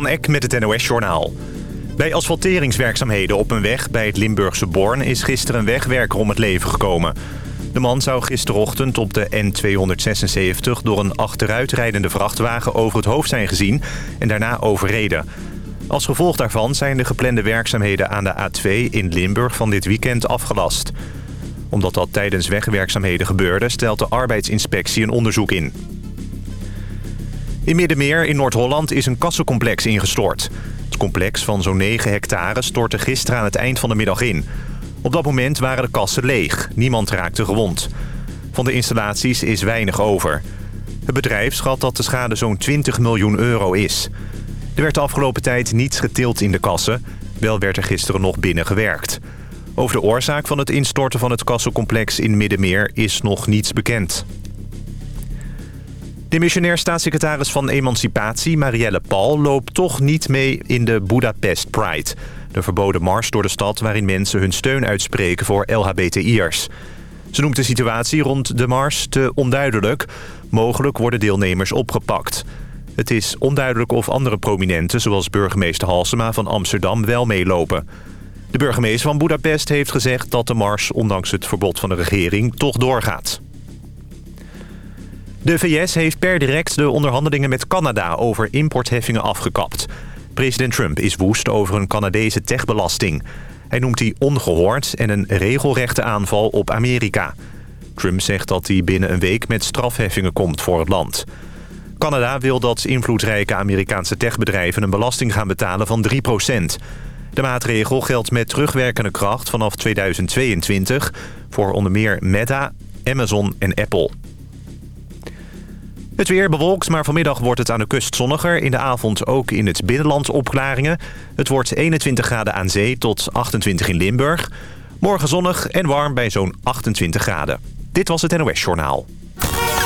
Van Eck met het NOS-journaal. Bij asfalteringswerkzaamheden op een weg bij het Limburgse Born... is gisteren een wegwerker om het leven gekomen. De man zou gisterochtend op de N276... door een achteruitrijdende vrachtwagen over het hoofd zijn gezien... en daarna overreden. Als gevolg daarvan zijn de geplande werkzaamheden aan de A2 in Limburg... van dit weekend afgelast. Omdat dat tijdens wegwerkzaamheden gebeurde... stelt de arbeidsinspectie een onderzoek in. In Middenmeer in Noord-Holland is een kassencomplex ingestort. Het complex van zo'n 9 hectare stortte gisteren aan het eind van de middag in. Op dat moment waren de kassen leeg. Niemand raakte gewond. Van de installaties is weinig over. Het bedrijf schat dat de schade zo'n 20 miljoen euro is. Er werd de afgelopen tijd niets getild in de kassen. Wel werd er gisteren nog binnen gewerkt. Over de oorzaak van het instorten van het kassencomplex in Middenmeer is nog niets bekend. De missionair staatssecretaris van Emancipatie, Marielle Paul... loopt toch niet mee in de Budapest Pride. De verboden mars door de stad waarin mensen hun steun uitspreken voor LHBTI'ers. Ze noemt de situatie rond de mars te onduidelijk. Mogelijk worden deelnemers opgepakt. Het is onduidelijk of andere prominenten, zoals burgemeester Halsema van Amsterdam, wel meelopen. De burgemeester van Budapest heeft gezegd dat de mars, ondanks het verbod van de regering, toch doorgaat. De VS heeft per direct de onderhandelingen met Canada over importheffingen afgekapt. President Trump is woest over een Canadese techbelasting. Hij noemt die ongehoord en een regelrechte aanval op Amerika. Trump zegt dat hij binnen een week met strafheffingen komt voor het land. Canada wil dat invloedrijke Amerikaanse techbedrijven een belasting gaan betalen van 3% De maatregel geldt met terugwerkende kracht vanaf 2022 voor onder meer Meta, Amazon en Apple. Het weer bewolkt, maar vanmiddag wordt het aan de kust zonniger. In de avond ook in het binnenland opklaringen. Het wordt 21 graden aan zee tot 28 in Limburg. Morgen zonnig en warm bij zo'n 28 graden. Dit was het NOS Journaal.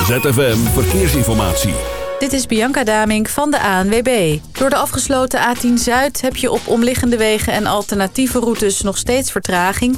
ZFM Verkeersinformatie. Dit is Bianca Damink van de ANWB. Door de afgesloten A10 Zuid heb je op omliggende wegen en alternatieve routes nog steeds vertraging.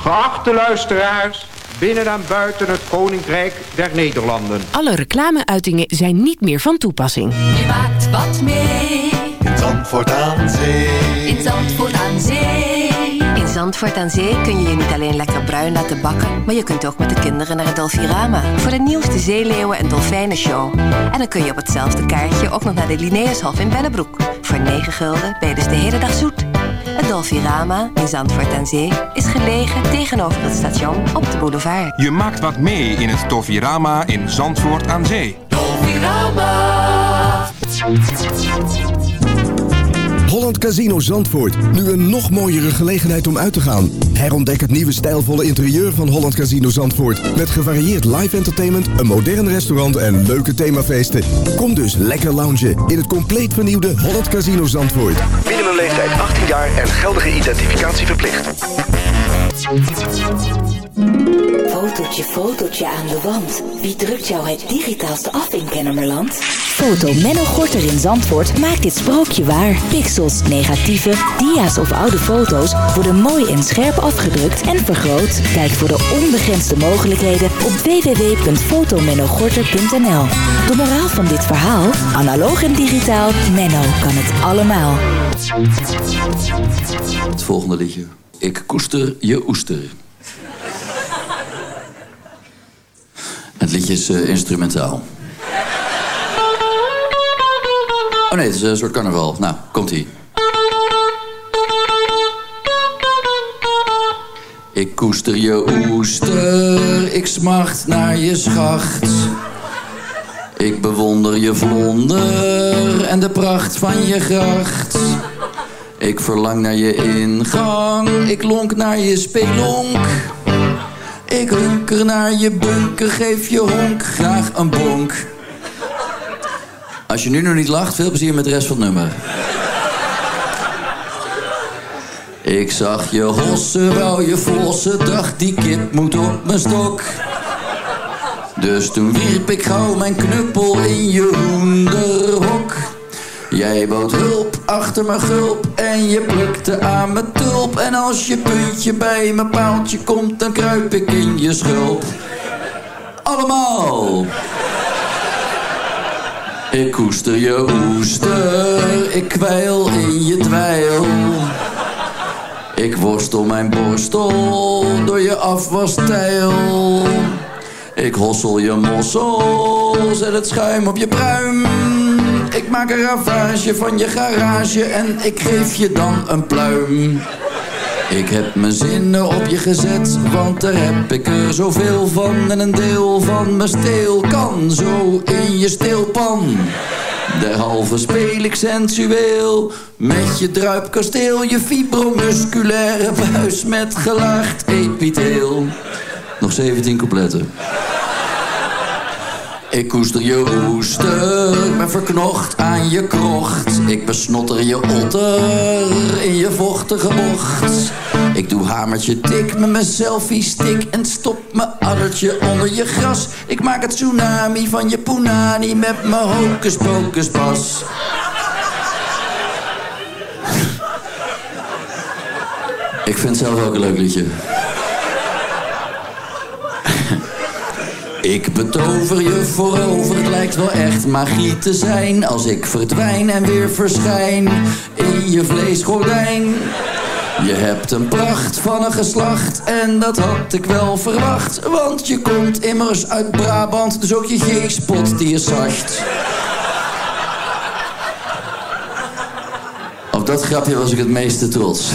Geachte luisteraars binnen en buiten het Koninkrijk der Nederlanden. Alle reclameuitingen zijn niet meer van toepassing. Je maakt wat mee. In Zandvoort aan Zee. In Zandvoort aan Zee. In Zandvoort aan Zee kun je je niet alleen lekker bruin laten bakken... maar je kunt ook met de kinderen naar het Dolfirama... voor de nieuwste zeeleeuwen- en dolfijnenshow. En dan kun je op hetzelfde kaartje ook nog naar de Linnaeushof in Bellebroek. Voor 9 gulden ben je dus de hele dag zoet. Het Dolfirama in Zandvoort aan Zee is gelegen tegenover het station op de boulevard. Je maakt wat mee in het Dolfirama in Zandvoort aan Zee. Dolfirama. Holland Casino Zandvoort. Nu een nog mooiere gelegenheid om uit te gaan. Herontdek het nieuwe stijlvolle interieur van Holland Casino Zandvoort. Met gevarieerd live entertainment, een modern restaurant en leuke themafeesten. Kom dus lekker loungen in het compleet vernieuwde Holland Casino Zandvoort. Minimumleeftijd 18 jaar en geldige identificatie verplicht. Fotootje, fotootje aan de wand. Wie drukt jou het digitaalste af in Kennemerland? Foto Menno Gorter in Zandvoort maakt dit sprookje waar. Pixels, negatieve, dia's of oude foto's worden mooi en scherp afgedrukt en vergroot. Kijk voor de onbegrensde mogelijkheden op www.fotomennogorter.nl De moraal van dit verhaal? Analoog en digitaal, Menno kan het allemaal. Het volgende liedje. Ik koester je oester. Het liedje is uh, instrumentaal. Oh nee, het is een soort carnaval. Nou, komt-ie. Ik koester je oester, ik smacht naar je schacht. Ik bewonder je vlonder en de pracht van je gracht. Ik verlang naar je ingang, ik lonk naar je spelonk. Ik hunker naar je bunker, geef je honk graag een bonk. Als je nu nog niet lacht, veel plezier met de rest van het nummer. Ik zag je hossen, wou je vossen, dacht die kip moet op mijn stok. Dus toen wierp ik gauw mijn knuppel in je hoenderhok. Jij bood hulp achter mijn gulp en je plukte aan mijn tulp. En als je puntje bij mijn paaltje komt, dan kruip ik in je schulp. Allemaal! Ik koester je oester, ik kwijl in je dweil. Ik worstel mijn borstel door je afwastijl. Ik hossel je mossel, zet het schuim op je pruim. Ik maak een ravage van je garage en ik geef je dan een pluim. Ik heb mijn zinnen op je gezet, want daar heb ik er zoveel van. En een deel van mijn steel kan zo in je steelpan. Derhalve speel ik sensueel met je druipkasteel, je fibromusculaire buis met gelaagd epitheel. Nog 17 coupletten. Ik koester je oester, ben verknocht aan je krocht. Ik besnotter je otter in je vochtige bocht. Ik doe hamertje tik met mijn selfie stick en stop mijn addertje onder je gras. Ik maak het tsunami van je punani met mijn hocus pocus pas. Ik vind zelf ook een leuk liedje. Ik betover je voorover, het lijkt wel echt magie te zijn. Als ik verdwijn en weer verschijn in je vleesgordijn. Je hebt een pracht van een geslacht en dat had ik wel verwacht. Want je komt immers uit Brabant, dus ook je G-spot die is zacht. Op dat grapje was ik het meeste trots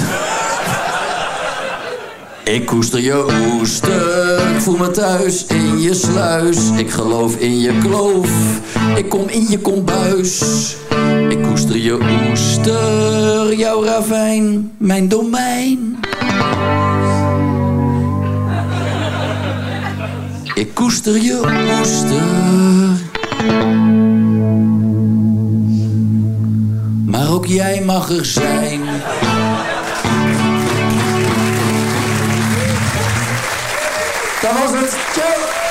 ik koester je oester, ik voel me thuis in je sluis. Ik geloof in je kloof, ik kom in je kombuis. Ik koester je oester, jouw ravijn, mijn domein. Ik koester je oester. Maar ook jij mag er zijn. Dat was het.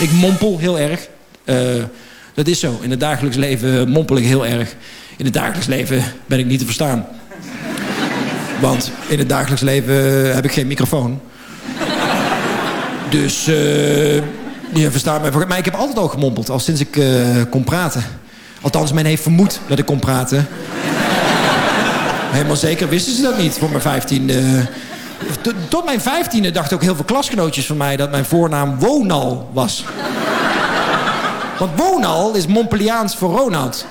Ik mompel heel erg. Eh, dat is zo. In het dagelijks leven mompel ik heel erg. In het dagelijks leven ben ik niet te verstaan. Want in het dagelijks leven heb ik geen microfoon. Dus uh, je verstaat mij. Maar ik heb altijd al gemompeld, al sinds ik uh, kon praten. Althans, men heeft vermoed dat ik kon praten. Helemaal zeker wisten ze dat niet voor mijn vijftiende. Tot mijn vijftiende dachten ook heel veel klasgenootjes van mij... dat mijn voornaam Wonal was. Want Wonal is Montpelliaans voor Ronald.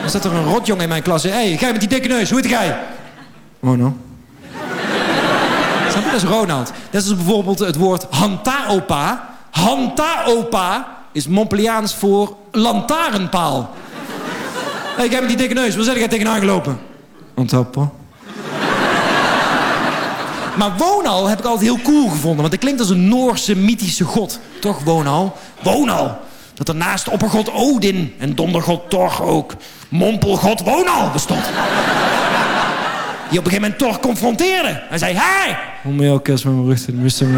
Dan zat er een rotjongen in mijn klas. Hé, hey, ga met die dikke neus, hoe heet jij? Wonal. Dat is Ronald. Dat is bijvoorbeeld het woord hantaopa. Hantaopa is Montpelliaans voor lantaarnpaal. Hé, hey, ik heb met die dikke neus. Waar zit jij tegenaan gelopen? Hantaopa. Maar Wonal heb ik altijd heel cool gevonden. Want het klinkt als een Noorse mythische god. Toch, Wonal? Wonal. Dat er naast oppergod Odin en dondergod Thor ook mompelgod Wonal bestond. Die op een gegeven moment Thor confronteerde. En zei, hij! Om mij elke kerst met mijn rug te missen.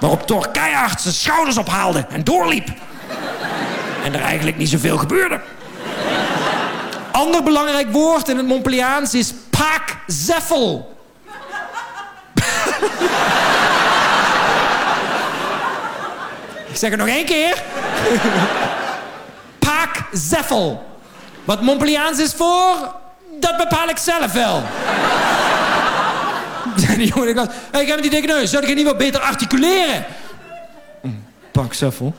Waarop Thor keihard zijn schouders ophaalde en doorliep. En er eigenlijk niet zoveel gebeurde. Ander belangrijk woord in het Montpelliaans is Paak Zeffel. Ik zeg het nog één keer. Paak Zeffel. Wat Montpelliaans is voor... Dat bepaal ik zelf wel. die jongen. Hey, ik heb die dikke neus. Zou ik niet wat beter articuleren? Pak Zeffel.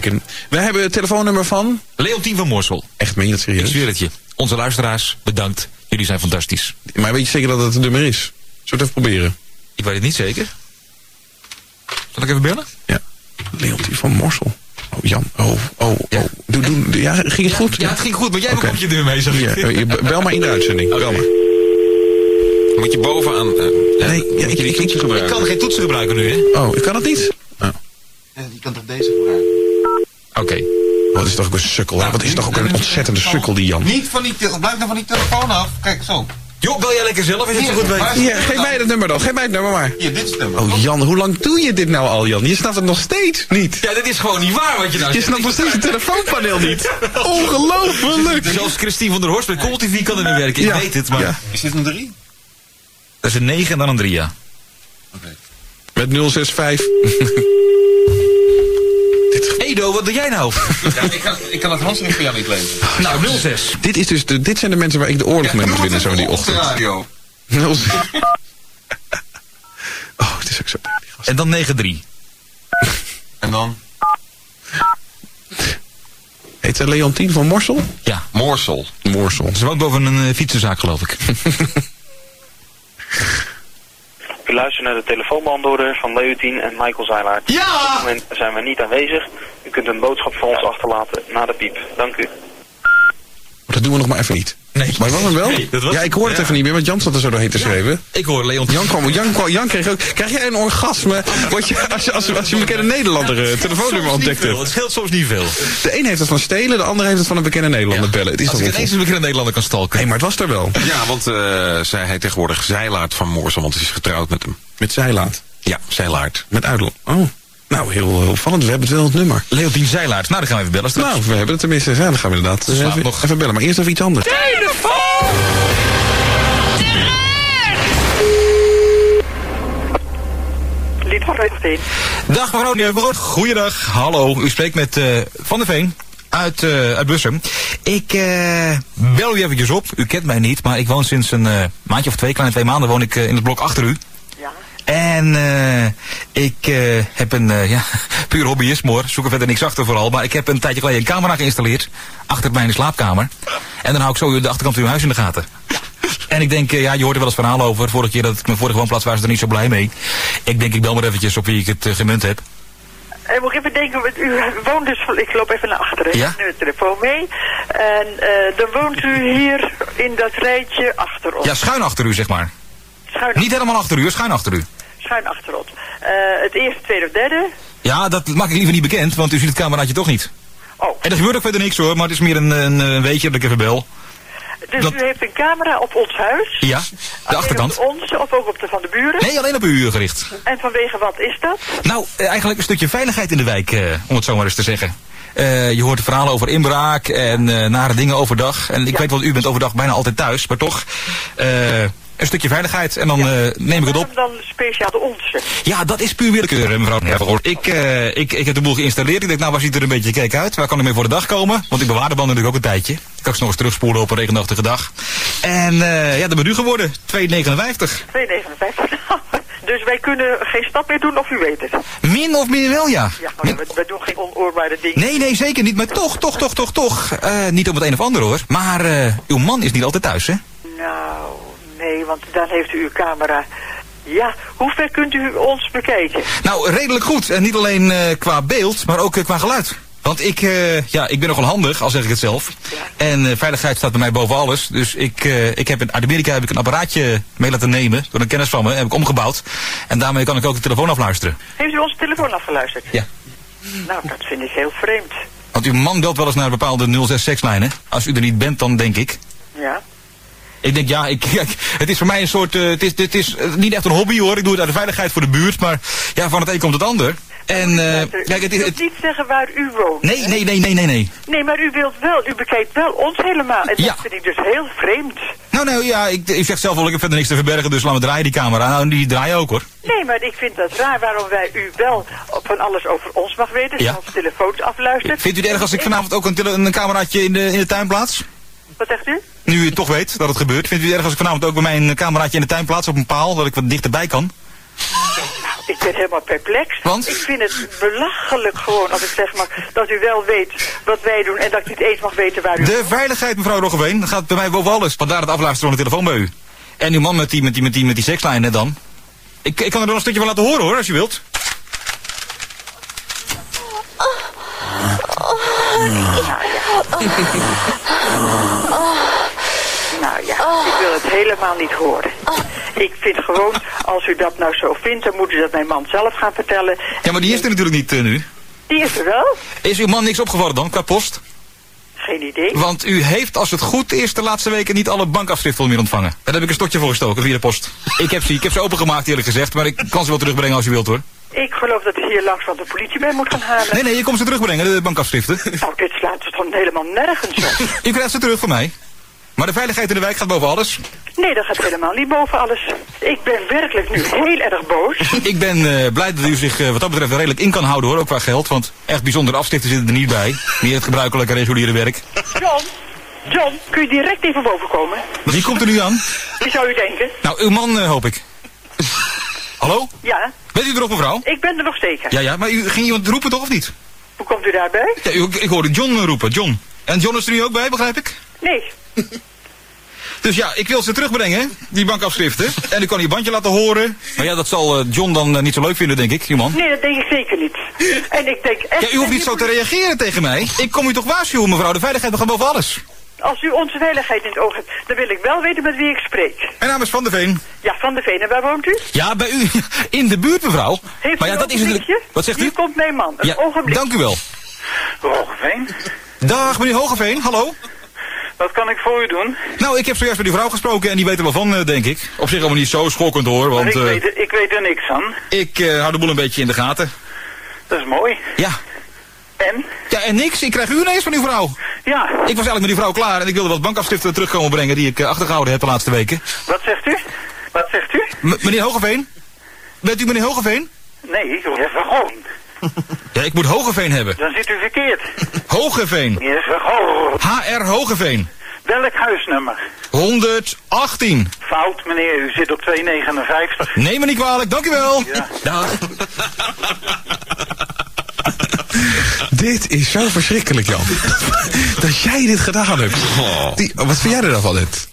Kijken. We hebben het telefoonnummer van... Leontien van Morsel. Echt, meen je dat serieus? Ik zweer het je. Onze luisteraars, bedankt. Jullie zijn fantastisch. Maar weet je zeker dat het het nummer is? Zullen we het even proberen? Ik weet het niet zeker. Zal ik even bellen? Ja. Leontien van Morsel. Oh, Jan. Oh, oh, oh. Doe, doe, ja, ging het goed? Ja, het ging goed, maar jij okay. je deur mee, zeg ik. Ja, je b- bel maar in de uitzending. Bel maar. Moet je bovenaan... eh, Nee, ja, ik, ik, ik, Ik kan geen toetsen gebruiken nu, hè? Oh, ik kan het niet? Oh. Je kan toch deze gebruiken? Oké. Wat is toch ook een sukkel, hè? Wat is toch ook een ontzettende sukkel, die Jan. Niet van die... Blijf nou van die telefoon af. Kijk, zo. Joh, bel jij lekker zelf als je het zo goed weet? Hier, geef mij het nummer dan. Geef mij het nummer maar. Hier, dit is het nummer. Oh, Jan, hoe lang doe je dit nou al, Jan? Je snapt het nog steeds niet. Ja, dit is gewoon niet waar wat je nou Je snapt nog steeds het telefoonpaneel niet. Ongelooflijk. Zelfs Christine van der Horst met Call TV kan er niet werken. Ik Ja. weet het, maar... Ja. Is dit een drie? Dat is een 9 en dan een 3, ja. Met 065. Edo, wat doe jij nou? Ja, ik, kan, ik kan het handschrift voor jou niet lezen. nou, 06. Dit, is dus de, dit zijn de mensen waar ik de oorlog mee moet winnen zo die ochtend. radio. 06. Oh, het is ook zo. En dan 9-3. En dan? Heet ze Leontien van Morsel? Ja. Moorsel. Morsel. Ze woont boven een uh, fietsenzaak, geloof ik. U luistert naar de telefoonbeantwoorder van Leontien en Michael Zeilaert. Ja! Op dit moment zijn we niet aanwezig. U kunt een boodschap voor ons achterlaten na de piep. Dank u. Maar dat doen we nog maar even niet. Nee. Maar was het wel? Nee, dat was- ja, ik hoor het ja. even niet meer, want Jan zat er zo doorheen te schrijven. Ik hoor Leontien. Jan, kwam, Jan, kwam, Jan kreeg ook... Krijg jij een orgasme wat je, als, je, als, je- als je een bekende Nederlander eh, telefoonnummer ontdekt hebt? Het scheelt soms niet veel. De een heeft het van stelen, de ander heeft het van een bekende Nederlander bellen. Het is Als ik ineens een bekende Nederlander kan stalken. Nee, maar het was er wel. Ja, want eh zij heet tegenwoordig Zeilaard van Moorsel, want ze is getrouwd met hem. Met Zeilaat. Ja, Zeilaard. Met Uitel. Oh. Nou, heel heel opvallend. We hebben het wel het nummer. Leontien Zeilaert. Nou, dan gaan we even bellen straks. Nou, we hebben het tenminste. Ja, dan gaan we inderdaad eh, Slaap even, nog. even bellen. Maar eerst even iets anders. Lied van Reuters. Dag mevrouw Nieuwenbrod. Goeiedag. Hallo. U spreekt met eh, Van der Veen uit, eh uit Bussum. Ik eh, bel u eventjes op. U kent mij niet, maar ik woon sinds een eh, maandje of twee, kleine twee maanden, woon ik eh, in het blok achter u. En eh, ik eh, heb een, eh, ja, puur hobbyisme hoor, zoek er verder niks achter vooral. Maar ik heb een tijdje geleden een camera geïnstalleerd, achter de slaapkamer. En dan hou ik zo de achterkant van uw huis in de gaten. En ik denk, ja, je hoort er wel eens verhalen over. Vorige keer dat ik mijn vorige woonplaats was, er niet zo blij mee. Ik denk, ik bel maar eventjes op wie ik het gemunt heb. En moet ik even denken, u woont dus, ik loop even naar achteren, Ja? ik neem de telefoon mee. En dan woont u hier in dat rijtje achter ons. Ja, schuin achter u, zeg maar. Schuin, Niet helemaal achter u, schuin achter u. schuin achter ons. Eh, het eerste, tweede of derde. Ja, dat maak ik liever niet bekend, want u ziet het cameraatje toch niet. Oh. En er gebeurt ook verder niks hoor, maar het is meer een, een, een weetje dat ik even bel. Dus Dat- u heeft een camera op ons huis. Ja, de achterkant. op onze of ook op de van de buren. Nee, alleen op u gericht. En vanwege wat is dat? Nou, eh, eigenlijk een stukje veiligheid in de wijk, eh, om het zo maar eens te zeggen. Je hoort verhalen over inbraak en nare dingen overdag. En ik weet wel, u bent overdag bijna altijd thuis, maar toch eh, een stukje veiligheid. En dan eh, neem ik het op. Dan speciaal de onze? Ja, dat is puur willekeur, mevrouw. Ik, eh, ik, ik heb de boel geïnstalleerd. Ik denk, nou, waar ziet er een beetje kijk uit? Waar kan ik mee voor de dag komen? Want ik bewaar de band natuurlijk ook een tijdje. Ik kan ze nog eens terugspoelen op een regenachtige dag. En eh, ja, dat ben u geworden. 2,59. 2,59. dus wij kunnen geen stap meer doen of u weet het. Min of meer wel, ja. Ja, maar we, we doen geen onoorbare dingen. Nee, nee, zeker niet. Maar toch, toch, toch, toch, toch. Niet om het een of ander hoor. Maar uw man is niet altijd thuis, hè? Nou, nee, want dan heeft u uw camera. Ja, hoe ver kunt u ons bekijken? Nou, redelijk goed. En niet alleen eh, qua beeld, maar ook eh, qua geluid. Want ik, eh, ja, ik ben nogal handig, al zeg ik het zelf. En eh, veiligheid staat bij mij boven alles. Dus ik, eh, ik heb in Amerika heb ik een apparaatje mee laten nemen. Door een kennis van me. Heb ik omgebouwd. En daarmee kan ik ook de telefoon afluisteren. Heeft u onze telefoon afgeluisterd? Ja. Nou, dat vind ik heel vreemd. Want uw man belt wel eens naar bepaalde 06-lijnen. Als u er niet bent, dan denk ik. Ja. Ik denk, ja, ik, kijk, het is voor mij een soort, eh, het is, dit is eh, niet echt een hobby hoor. Ik doe het uit de veiligheid voor de buurt, maar ja, van het een komt het ander. En, eh, kijk, het is, het, niet zeggen waar u woont. nee, nee, nee, nee, nee, nee. Nee, maar u wilt wel, u bekijkt wel ons helemaal. En Ja. dat vind ik dus heel vreemd. Nou, nou, ja, ik, ik zeg zelf wel, ik heb verder niks te verbergen, dus laten we draaien die camera. Nou, die draaien ook hoor. Nee, maar ik vind dat raar waarom wij u wel van alles over ons mag weten. Ja. Zelfs telefoons afluistert. Vindt u het erg als ik vanavond ook een, een cameraatje in de, in de tuin plaats? Wat zegt u? Nu u toch weet dat het gebeurt. Vindt u het erg als ik vanavond ook bij mij een cameraatje in de tuin plaats op een paal, dat ik wat dichterbij kan? ik ben helemaal perplex. Want? Ik vind het belachelijk gewoon, als ik zeg maar, dat u wel weet wat wij doen en dat ik niet eens mag weten waar u... De veiligheid, mevrouw Roggeveen, dat gaat bij mij boven alles. Vandaar het afluisteren van de telefoon bij u. En uw man met die, met die, met die, met die sekslijnen dan. Ik, ik kan er nog een stukje van laten horen hoor, als je wilt. Nou ja, ik wil het helemaal niet horen. Ik vind gewoon, als u dat nou zo vindt, dan moet u dat mijn man zelf gaan vertellen. Ja, maar die is er natuurlijk niet eh, nu. Die is er wel? Is uw man niks opgevallen dan, qua post? Geen idee. Want u heeft, als het goed is, de laatste weken niet alle bankafschriften meer ontvangen. Daar heb ik een stokje voor gestoken via de post. Ik heb ze, ik heb ze opengemaakt eerlijk gezegd, maar ik kan ze wel terugbrengen als u wilt hoor. Ik geloof dat hier langs van de politie mee moet gaan halen. Nee, nee, je komt ze terugbrengen, de bankafschriften. Nou, dit slaat dus dan helemaal nergens op. U krijgt ze terug van mij. Maar de veiligheid in de wijk gaat boven alles. Nee, dat gaat helemaal niet boven alles. Ik ben werkelijk nu heel erg boos. Ik ben eh, blij dat u zich eh, wat dat betreft redelijk in kan houden hoor, ook qua geld. Want echt bijzondere afschriften zitten er niet bij. Meer het gebruikelijke reguliere werk. John, John, kun je direct even boven komen? Wie komt er nu aan? Wie zou u denken? Nou, uw man eh, hoop ik. Hallo? Ja, Bent u er nog mevrouw? ik ben er nog zeker. Ja, ja, maar u ging iemand roepen toch of niet? Hoe komt u daarbij? Ja, u, ik hoorde John roepen, John. En John is er nu ook bij, begrijp ik? Nee. Dus ja, ik wil ze terugbrengen, die bankafschriften. En ik kan je bandje laten horen. Maar ja, dat zal eh, John dan eh, niet zo leuk vinden, denk ik, uw man. Nee, dat denk ik zeker niet. En ik denk echt... Ja, u hoeft niet zo te reageren tegen mij. Ik kom u toch waarschuwen, mevrouw. De veiligheid gaat boven alles. Als u onze veiligheid in het oog hebt, dan wil ik wel weten met wie ik spreek. Mijn naam is Van der Veen. Ja, Van de Veen. En waar woont u? Ja, bij u. In de buurt, mevrouw. Heeft maar u ja, een dat is natuurlijk... ogenblikje? Wat zegt u? Hier komt mijn man. Een Ja, ogenblik. dank u wel. Hogeveen, Dag, meneer Hogeveen. Hallo. wat kan ik voor u doen? Nou, ik heb zojuist met die vrouw gesproken en die weet er wel van, eh, denk ik. Op zich allemaal niet zo schokkend hoor, Maar want ik, eh, weet, er- ik weet er niks van. ik eh, hou de boel een beetje in de gaten. Dat is mooi. Ja. En? Ja, en niks. Ik krijg u ineens van uw vrouw. Ja. Ik was eigenlijk met die vrouw klaar en ik wilde wat bankafschriften terugkomen brengen die ik eh, achtergehouden heb de laatste weken. Wat zegt u? Wat zegt u? M- meneer Hogeveen? Bent u meneer Hogeveen? Nee, even gewoon. Ja, ik moet Hogeveen hebben. Dan zit u verkeerd. Hogeveen. Gewoon. HR Hogeveen. Welk huisnummer? 118. Fout, meneer. U zit op 259. Neem me niet kwalijk, dank u wel. Ja. Dag. Dit is zo verschrikkelijk, Jan. dat jij dit gedaan hebt. Die, wat vind jij er dan van, dit?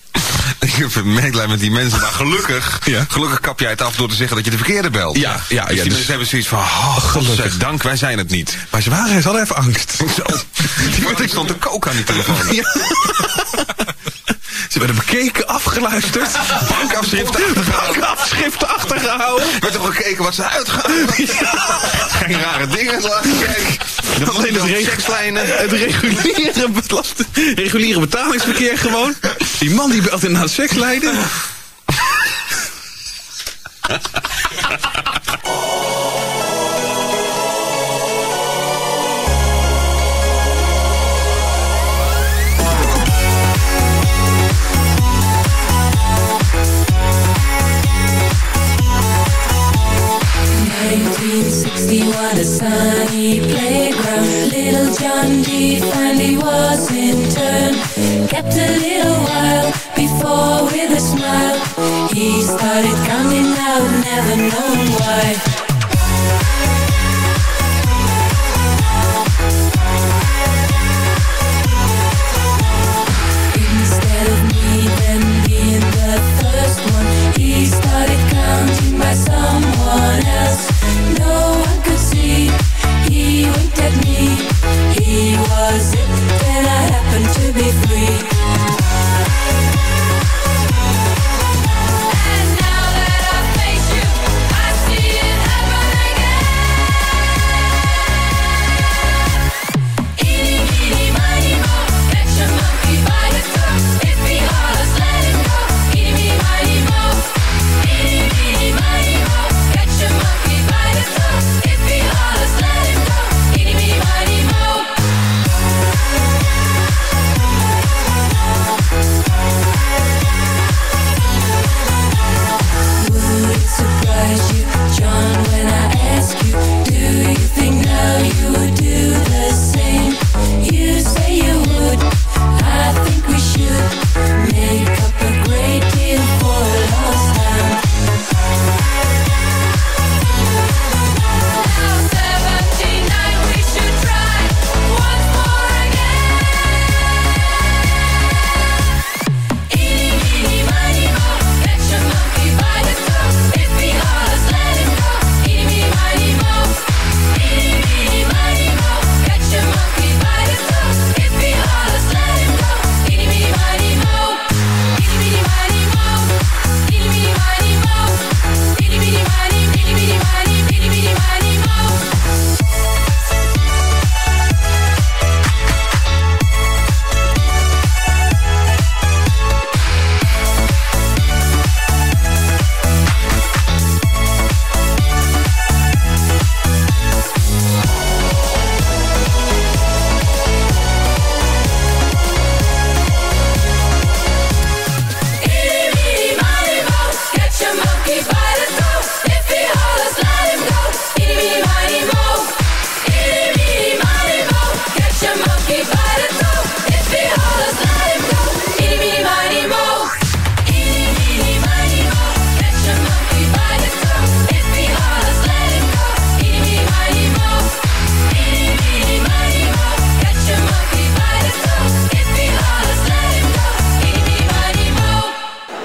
Ik heb een medelijden met die mensen, maar gelukkig, gelukkig kap jij het af door te zeggen dat je de verkeerde belt. Ja, ja, dus ja, die dus- mensen hebben zoiets van, oh, gelukkig. dank, wij zijn het niet. Maar ze waren, ze hadden even angst. Zo. Die man, ik stond te koken aan die telefoon. Ja werden bekeken, afgeluisterd. Bankafschriften achtergehouden. Bankafschriften achtergehouden. Werd gekeken wat ze uitgaan. Ja. Geen rare dingen. Dat was alleen het, het reguliere, reguliere betalingsverkeer gewoon. Die man die belt in naar sekslijnen. 61 a sunny playground. Little John D finally was in turn. Kept a little while before with a smile He started coming out, never known why.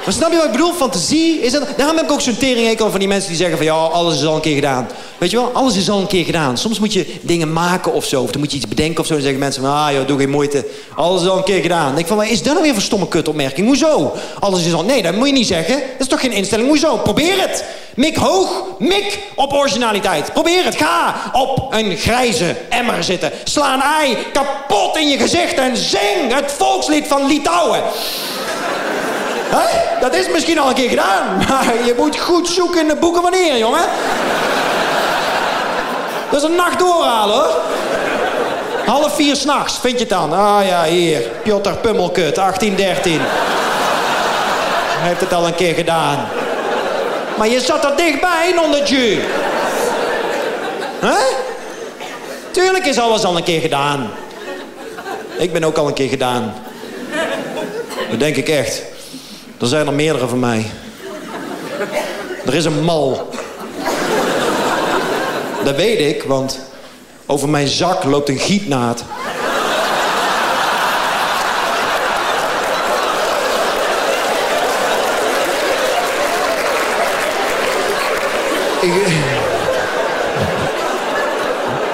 Maar snap je wat ik bedoel? Fantasie is dat... Daarom heb ik ook zo'n teringhekel van die mensen die zeggen van... ja, alles is al een keer gedaan. Weet je wel? Alles is al een keer gedaan. Soms moet je dingen maken of zo. Of dan moet je iets bedenken of zo. Dan zeggen mensen van... ah joh, doe geen moeite. Alles is al een keer gedaan. Dan denk ik van... wat is dat nou weer voor stomme kutopmerking? Hoezo? Alles is al... Nee, dat moet je niet zeggen. Dat is toch geen instelling? Hoezo? Probeer het. Mik hoog. Mik op originaliteit. Probeer het. Ga op een grijze emmer zitten. Sla een ei kapot in je gezicht en zing het volkslied van Litouwen. Hé? Dat is misschien al een keer gedaan, maar je moet goed zoeken in de boeken wanneer, jongen. Dat is een nacht doorhalen, hoor. Half vier s'nachts, vind je het dan? Ah ja, hier. Piotr Pummelkut, 1813. Hij heeft het al een keer gedaan. Maar je zat er dichtbij, nonnetje. Hè? Tuurlijk is alles al een keer gedaan. Ik ben ook al een keer gedaan. Dat denk ik echt. Er zijn er meerdere van mij. Er is een mal. Dat weet ik, want over mijn zak loopt een gietnaad.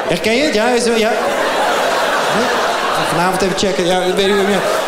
Herken je het? Ja, is, ja. Vanavond even checken. Ja, weet ik, ja. Waarom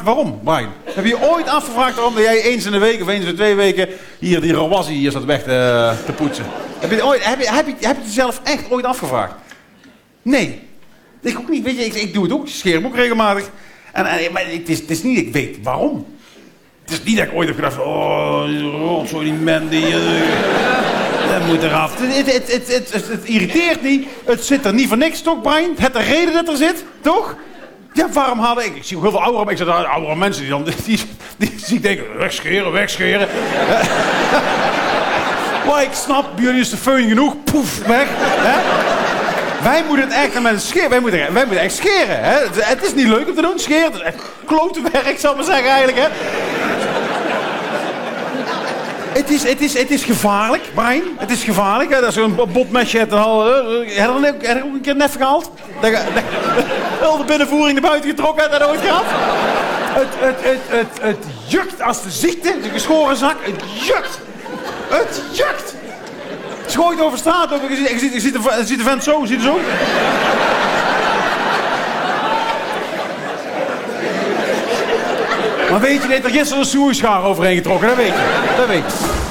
waarom, Brian? Heb je ooit afgevraagd waarom jij eens in de week of eens in de twee weken hier die rawassie hier zat weg te, te poetsen? Heb je, ooit, heb, je, heb, je, je het zelf echt ooit afgevraagd? Nee. Ik ook niet. Weet je, ik, ik doe het ook. Ik scheer hem ook regelmatig. En, en, maar het is, het is niet, ik weet waarom. Het is niet dat ik ooit heb gedacht, oh, rotzooi die man, die... eh, dat moet eraf. Het, het, het, het, irriteert niet. Het zit er niet voor niks, toch, Brian? Het een reden dat er zit, toch? Ja, waarom hadden ik... Ik zie heel veel oudere mensen. Ik zeg, nou, oudere mensen die dan... Die, die, zie ik denken, wegscheren, wegscheren. maar ik snap, bij jullie is de feun genoeg. Poef, weg. Hè? Wij moeten het echt met een scheer... Wij moeten, wij moeten echt scheren, hè? Het, het is niet leuk om te doen, scheren. Het is echt klote werk, zal ik maar zeggen, eigenlijk, hè? Het is, het, is, het is gevaarlijk, Brian. Het is gevaarlijk. Hè? Dat is een botmesje. Het al, uh, heb je ook, een keer nef gehaald? Dat de binnenvoering naar buiten getrokken hebt en dat ooit gehad? Het, het, het, het, het jukt als de ziekte, de geschoren zak. Het jukt. Het jukt. Schooit over straat. Over, je ziet, je ziet de vent zo, ziet er zo. Maar weet je, dit er gisteren een snoeischaar overheen getrokken, dat weet je. Dat weet je.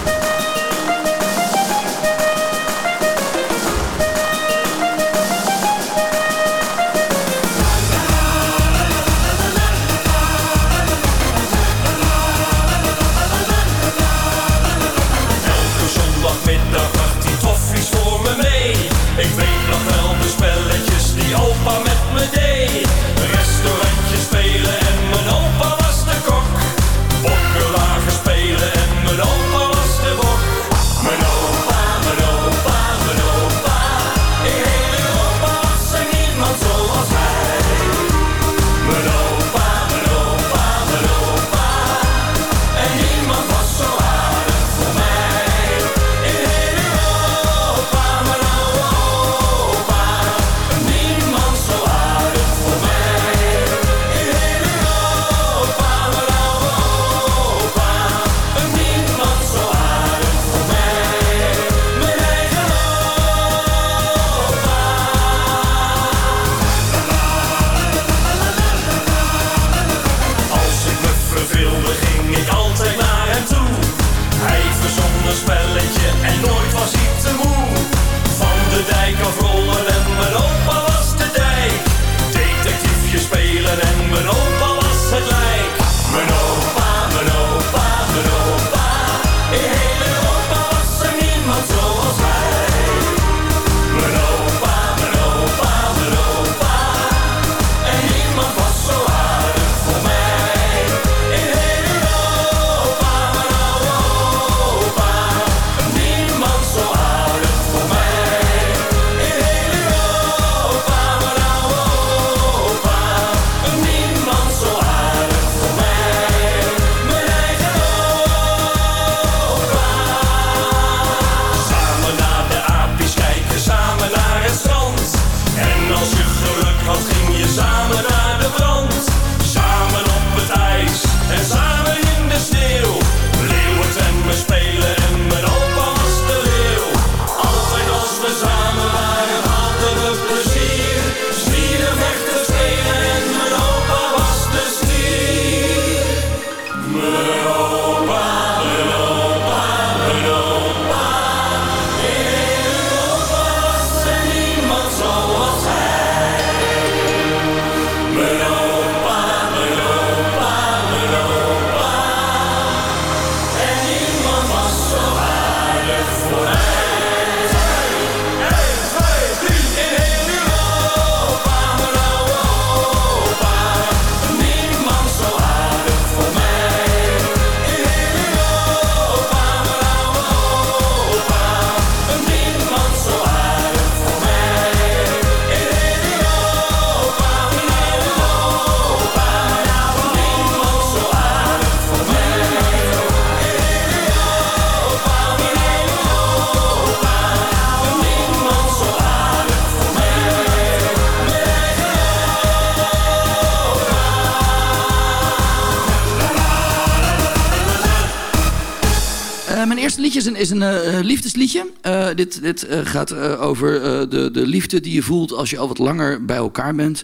Is een, is een eh, eh, liefdesliedje. Eh, dit dit gaat over de, de liefde die je voelt als je al wat langer bij elkaar bent.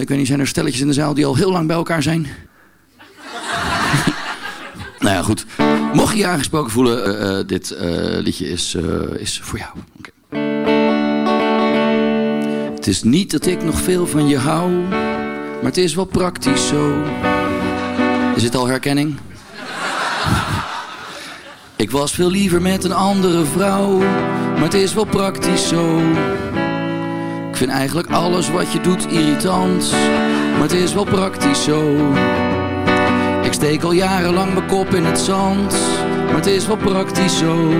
Ik weet niet, zijn er stelletjes in de zaal die al heel lang bij elkaar zijn? nou ja, goed. Mocht je je aangesproken voelen, dit liedje is, is voor jou. Het is niet dat ik nog veel van je hou, maar het is wel praktisch zo. Is het al herkenning? Ik was veel liever met een andere vrouw, maar het is wel praktisch zo. Ik vind eigenlijk alles wat je doet irritant, maar het is wel praktisch zo. Ik steek al jarenlang mijn kop in het zand, maar het is wel praktisch zo.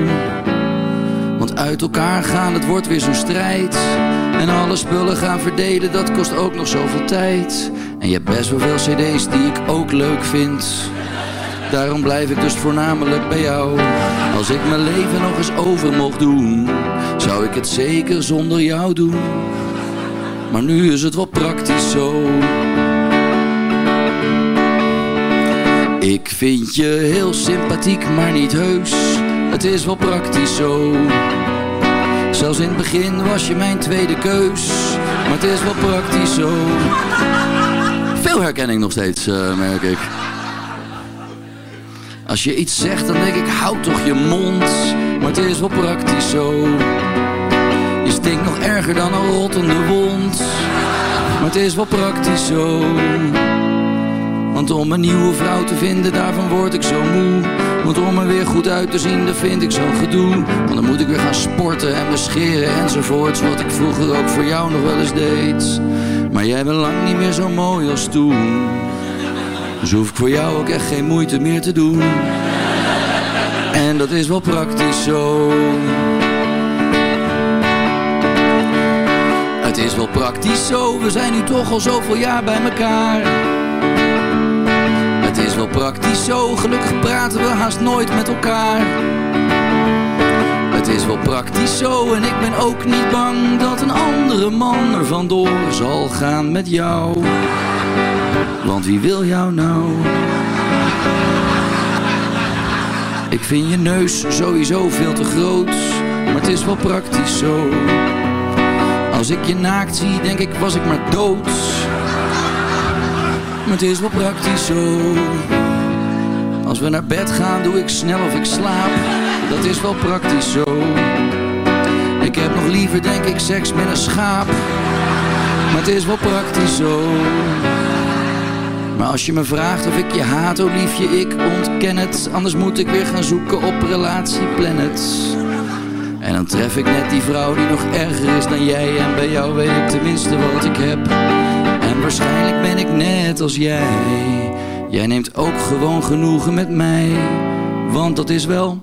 Want uit elkaar gaan, het wordt weer zo'n strijd. En alle spullen gaan verdelen, dat kost ook nog zoveel tijd. En je hebt best wel veel cd's die ik ook leuk vind. Daarom blijf ik dus voornamelijk bij jou. Als ik mijn leven nog eens over mocht doen, zou ik het zeker zonder jou doen. Maar nu is het wel praktisch zo. Ik vind je heel sympathiek, maar niet heus. Het is wel praktisch zo. Zelfs in het begin was je mijn tweede keus. Maar het is wel praktisch zo. Veel herkenning nog steeds, eh, merk ik. Als je iets zegt, dan denk ik, houd toch je mond. Maar het is wel praktisch zo. Je stinkt nog erger dan een rottende wond. Maar het is wel praktisch zo. Want om een nieuwe vrouw te vinden, daarvan word ik zo moe. Want om er weer goed uit te zien, dat vind ik zo'n gedoe. Want dan moet ik weer gaan sporten en me scheren enzovoorts. Wat ik vroeger ook voor jou nog wel eens deed. Maar jij bent lang niet meer zo mooi als toen. Dus hoef ik voor jou ook echt geen moeite meer te doen. En dat is wel praktisch zo. Het is wel praktisch zo, we zijn nu toch al zoveel jaar bij elkaar. Het is wel praktisch zo, gelukkig praten we haast nooit met elkaar. Het is wel praktisch zo en ik ben ook niet bang dat een andere man er vandoor zal gaan met jou. Want wie wil jou nou? Ik vind je neus sowieso veel te groot, maar het is wel praktisch zo. Als ik je naakt zie, denk ik was ik maar dood. Maar het is wel praktisch zo. Als we naar bed gaan, doe ik snel of ik slaap. Dat is wel praktisch zo. Ik heb nog liever, denk ik, seks met een schaap. Maar het is wel praktisch zo. Maar als je me vraagt of ik je haat, oh liefje, ik ontken het. Anders moet ik weer gaan zoeken op Relatieplanet. En dan tref ik net die vrouw die nog erger is dan jij. En bij jou weet ik tenminste wat ik heb. En waarschijnlijk ben ik net als jij. Jij neemt ook gewoon genoegen met mij. Want dat is wel...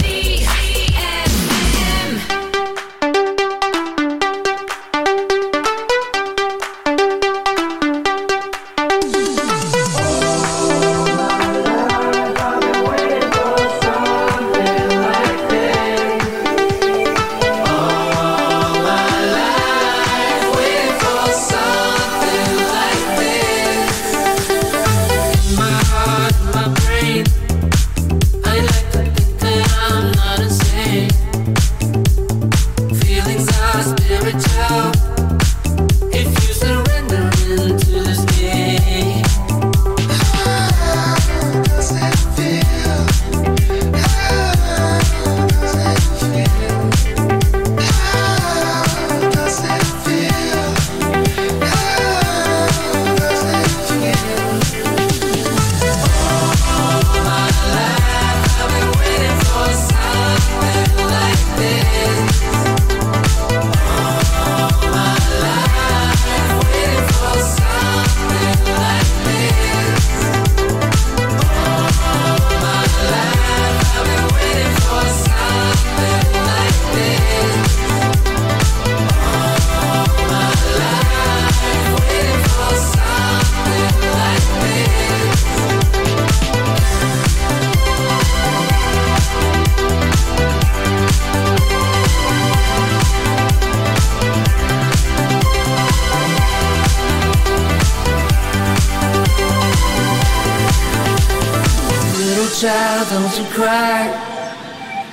Cry.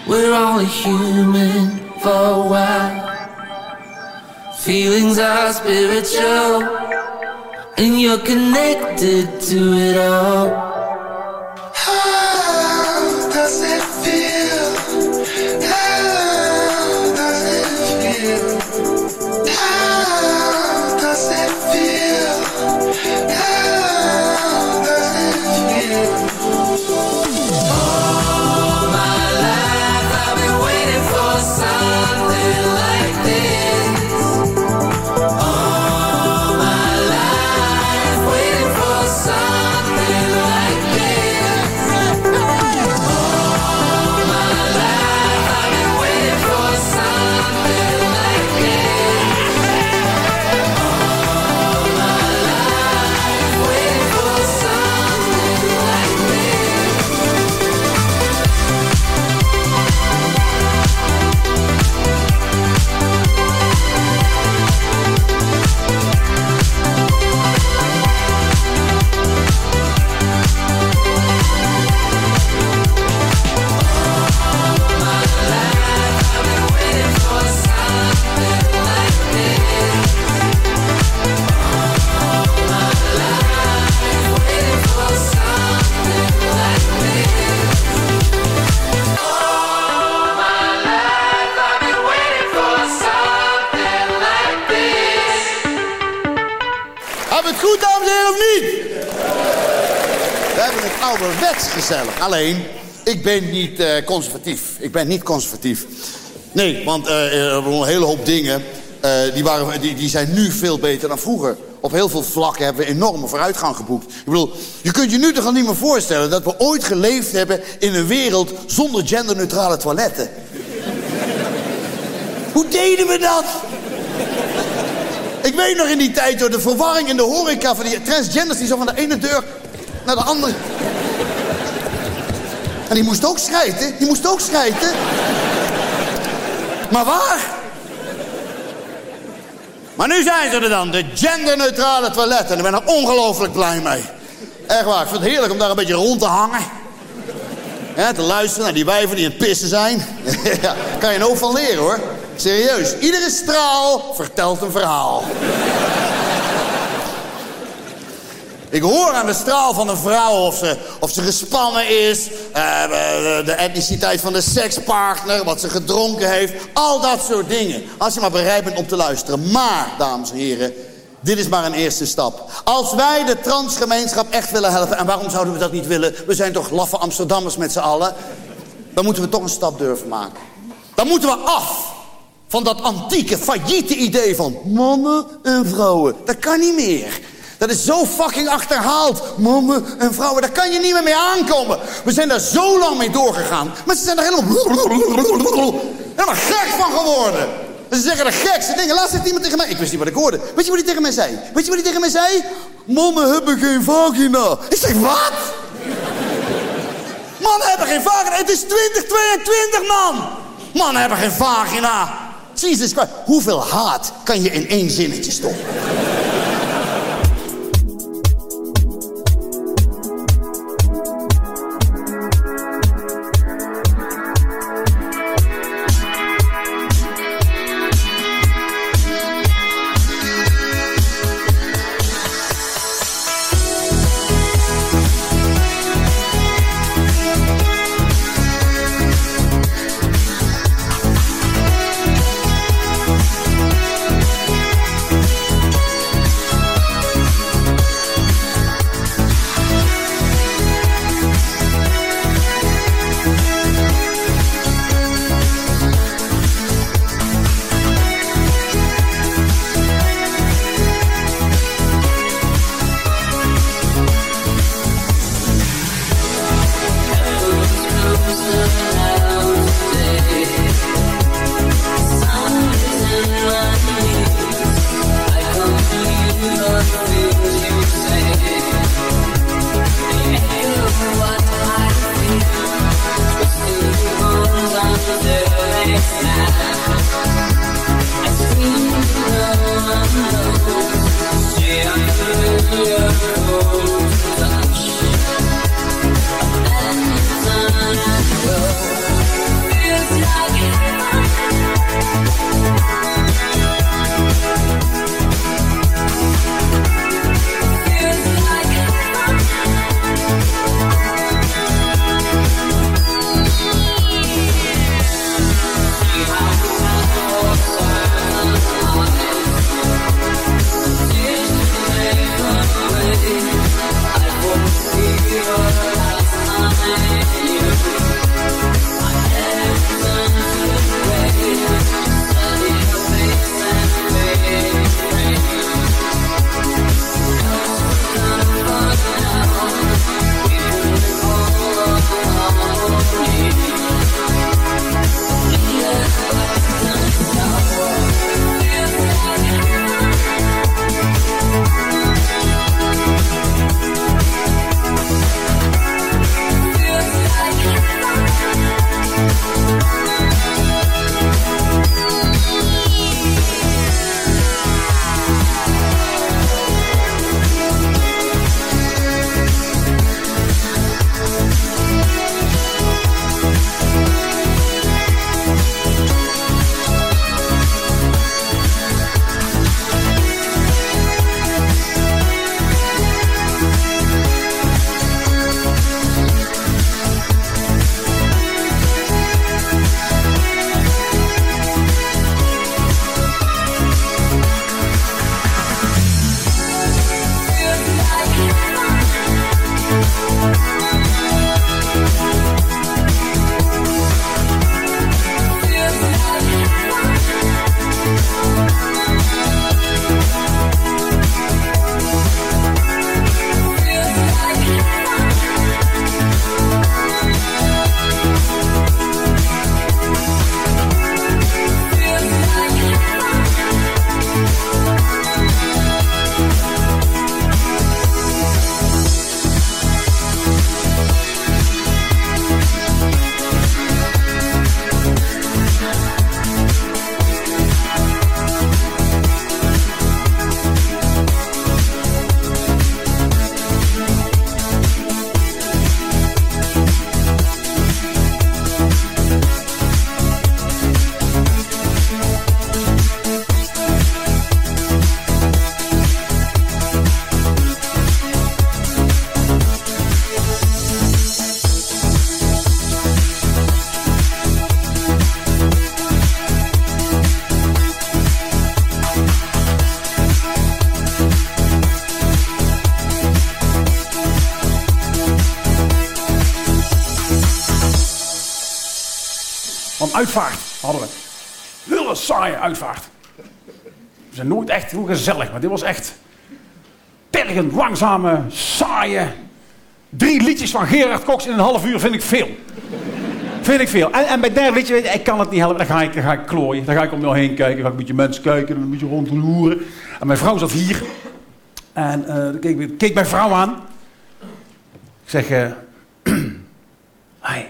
We're only human for a while. Feelings are spiritual, and you're connected to it all. Ouderwets gezellig. Alleen, ik ben niet eh, conservatief. Ik ben niet conservatief. Nee, want zijn een hele hoop dingen... die, waren, die, die zijn nu veel beter dan vroeger. Op heel veel vlakken hebben we enorme vooruitgang geboekt. Ik bedoel, je kunt je nu toch al niet meer voorstellen... dat we ooit geleefd hebben in een wereld zonder genderneutrale toiletten. Hoe deden we dat? Ik weet nog in die tijd door de verwarring in de horeca van die transgenders die zo van de ene deur naar de andere. En die moest ook schijten, die moest ook schijten. Maar waar? Maar nu zijn ze er dan, de genderneutrale toiletten. En ik ben er ongelooflijk blij mee. Echt waar, ik vind het heerlijk om daar een beetje rond te hangen. Ja, te luisteren naar die wijven die aan het pissen zijn. ja, kan je een hoop van leren hoor. Serieus, iedere straal vertelt een verhaal. Ik hoor aan de straal van een vrouw of ze, of ze gespannen is, eh, de, de etniciteit van de sekspartner, wat ze gedronken heeft, al dat soort dingen. Als je maar bereid bent om te luisteren. Maar, dames en heren, dit is maar een eerste stap. Als wij de transgemeenschap echt willen helpen, en waarom zouden we dat niet willen? We zijn toch laffe Amsterdammers met z'n allen. Dan moeten we toch een stap durven maken. Dan moeten we af van dat antieke, failliete idee van mannen en vrouwen. Dat kan niet meer. Dat is zo fucking achterhaald. Mannen en vrouwen, daar kan je niet meer mee aankomen. We zijn daar zo lang mee doorgegaan. Maar ze zijn daar helemaal... helemaal gek van geworden. Ze zeggen de gekste dingen. Laatst zegt iemand tegen mij... Ik wist niet wat ik hoorde. Weet je wat hij tegen mij zei? Weet je wat hij tegen mij zei? Mannen hebben geen vagina. Ik zeg, wat? Mannen hebben geen vagina. Het is 2022, man. Mannen hebben geen vagina. Jesus Christ. Hoeveel haat kan je in één zinnetje stoppen? Saaie uitvaart. We zijn nooit echt heel gezellig, maar dit was echt tergend, langzame, saaie. Drie liedjes van Gerard Cox in een half uur vind ik veel. Vind ik veel. En, en bij derde liedje, weet je, ik kan het niet helpen. Dan ga ik, dan ga ik klooien. Dan ga ik om jou heen kijken. Dan ga ik een beetje mensen kijken. Een beetje rondloeren. En mijn vrouw zat hier. En eh, dan keek, keek mijn vrouw aan. Ik zeg... eh hi.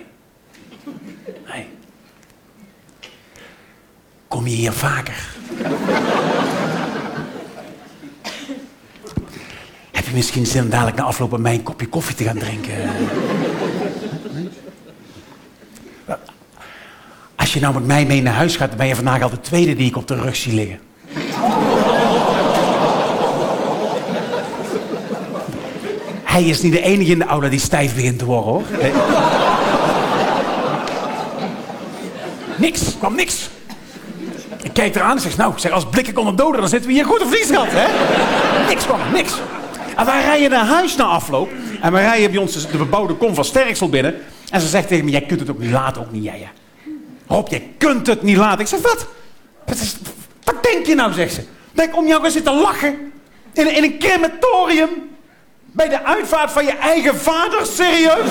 Kom je hier vaker? Heb je misschien zin om dadelijk na afloop bij mij een kopje koffie te gaan drinken? Als je nou met mij mee naar huis gaat, dan ben je vandaag al de tweede die ik op de rug zie liggen. Hij is niet de enige in de aula die stijf begint te worden, hoor. Niks, kwam niks. Ik kijk eraan en zeg, nou, zeg, als blikken konden doden, dan zitten we hier goed op vliesgat, hè? niks kwam, niks. En wij rijden naar huis na afloop. En wij rijden bij ons de bebouwde kom van Sterksel binnen. En ze zegt tegen me, jij kunt het ook niet laten, ook niet jij, hè? Rob, jij kunt het niet laten. Ik zeg, wat? Wat, is, wat denk je nou, zegt ze. Denk om jou gaan zitten lachen. In, in een crematorium. Bij de uitvaart van je eigen vader, serieus?